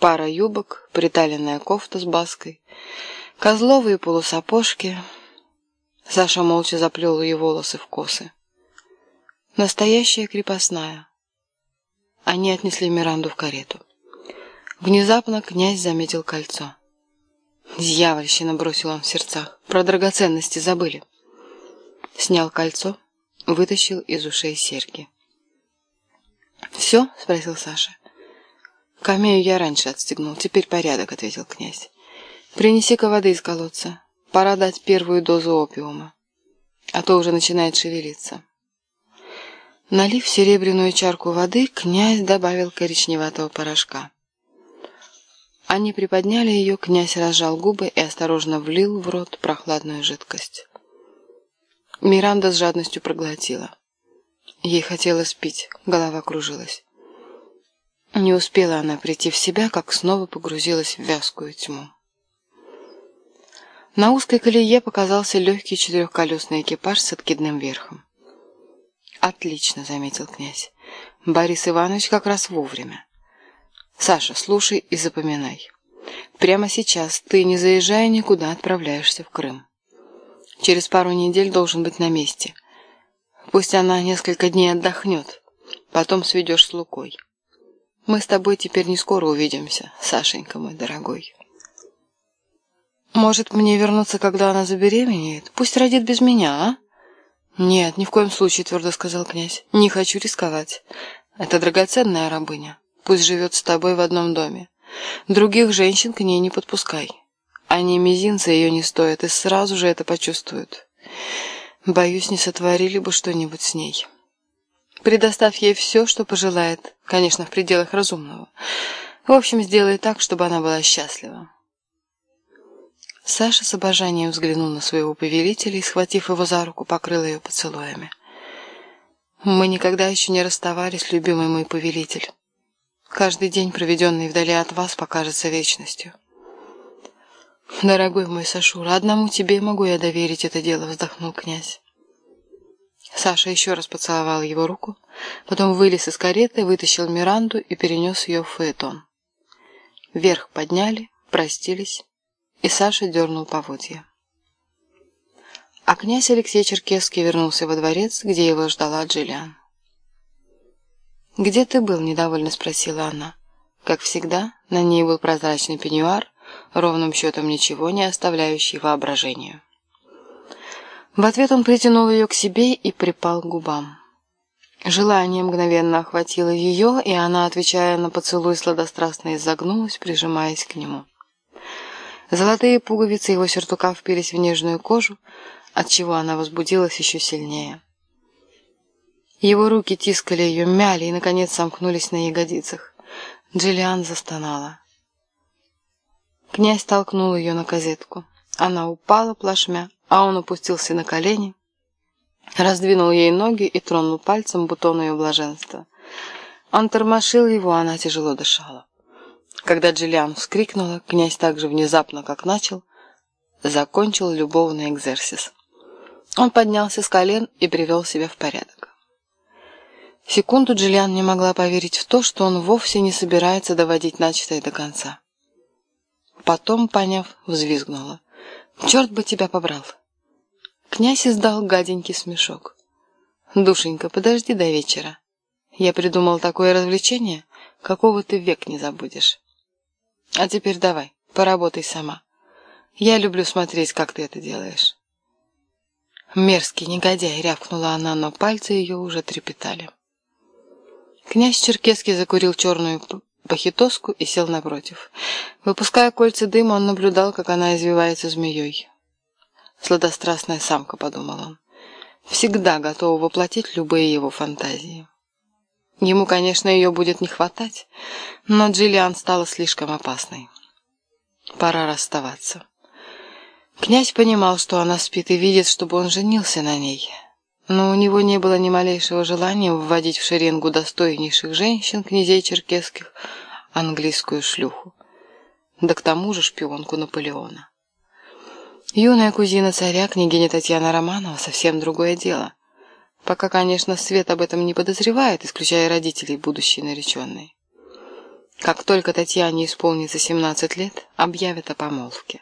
Пара юбок, приталенная кофта с баской, козловые полусапожки. Саша молча заплел ее волосы в косы. Настоящая крепостная. Они отнесли Миранду в карету. Внезапно князь заметил кольцо. Дьявольщина бросил он в сердцах. Про драгоценности забыли. Снял кольцо, вытащил из ушей серьги. «Все?» — спросил Саша. «Камею я раньше отстегнул. Теперь порядок», — ответил князь. «Принеси-ка воды из колодца. Пора дать первую дозу опиума. А то уже начинает шевелиться». Налив серебряную чарку воды, князь добавил коричневатого порошка. Они приподняли ее, князь разжал губы и осторожно влил в рот прохладную жидкость. Миранда с жадностью проглотила. Ей хотелось пить, голова кружилась. Не успела она прийти в себя, как снова погрузилась в вязкую тьму. На узкой колее показался легкий четырехколесный экипаж с откидным верхом. «Отлично», — заметил князь. «Борис Иванович как раз вовремя. Саша, слушай и запоминай. Прямо сейчас ты, не заезжая никуда, отправляешься в Крым. Через пару недель должен быть на месте. Пусть она несколько дней отдохнет, потом сведешь с Лукой». Мы с тобой теперь не скоро увидимся, Сашенька мой дорогой. Может, мне вернуться, когда она забеременеет? Пусть родит без меня, а? Нет, ни в коем случае, твердо сказал князь. Не хочу рисковать. Это драгоценная рабыня. Пусть живет с тобой в одном доме. Других женщин к ней не подпускай. Они мизинца ее не стоят и сразу же это почувствуют. Боюсь, не сотворили бы что-нибудь с ней. Предоставь ей все, что пожелает, конечно, в пределах разумного. В общем, сделай так, чтобы она была счастлива. Саша с обожанием взглянул на своего повелителя и, схватив его за руку, покрыл ее поцелуями. «Мы никогда еще не расставались, любимый мой повелитель. Каждый день, проведенный вдали от вас, покажется вечностью». «Дорогой мой Сашура, одному тебе могу я доверить это дело», — вздохнул князь. Саша еще раз поцеловал его руку, потом вылез из кареты, вытащил Миранду и перенес ее в фаэтон. Вверх подняли, простились, и Саша дернул поводья. А князь Алексей Черкесский вернулся во дворец, где его ждала Джиллиан. «Где ты был?» – недовольно спросила она. Как всегда, на ней был прозрачный пеньюар, ровным счетом ничего не оставляющий воображению. В ответ он притянул ее к себе и припал к губам. Желание мгновенно охватило ее, и она, отвечая на поцелуй, сладострастно изогнулась, прижимаясь к нему. Золотые пуговицы его сюртука впились в нежную кожу, отчего она возбудилась еще сильнее. Его руки тискали ее, мяли и, наконец, сомкнулись на ягодицах. Джиллиан застонала. Князь толкнул ее на козетку. Она упала плашмя, а он опустился на колени, раздвинул ей ноги и тронул пальцем бутон ее блаженства. Он тормошил его, она тяжело дышала. Когда Джиллиан вскрикнула, князь так же внезапно, как начал, закончил любовный экзерсис. Он поднялся с колен и привел себя в порядок. Секунду Джиллиан не могла поверить в то, что он вовсе не собирается доводить начатое до конца. Потом, поняв, взвизгнула. «Черт бы тебя побрал!» Князь издал гаденький смешок. «Душенька, подожди до вечера. Я придумал такое развлечение, какого ты век не забудешь. А теперь давай, поработай сама. Я люблю смотреть, как ты это делаешь». «Мерзкий негодяй!» — рявкнула она, но пальцы ее уже трепетали. Князь Черкесский закурил черную похитоску и сел напротив. Выпуская кольца дыма, он наблюдал, как она извивается змеей. Сладострастная самка, подумал он. Всегда готова воплотить любые его фантазии. Ему, конечно, ее будет не хватать, но Джиллиан стала слишком опасной. Пора расставаться. Князь понимал, что она спит и видит, чтобы он женился на ней. Но у него не было ни малейшего желания вводить в шеренгу достойнейших женщин, князей черкесских, английскую шлюху. Да к тому же шпионку Наполеона. Юная кузина царя, княгиня Татьяна Романова, совсем другое дело. Пока, конечно, Свет об этом не подозревает, исключая родителей будущей нареченной. Как только Татьяне исполнится 17 лет, объявят о помолвке.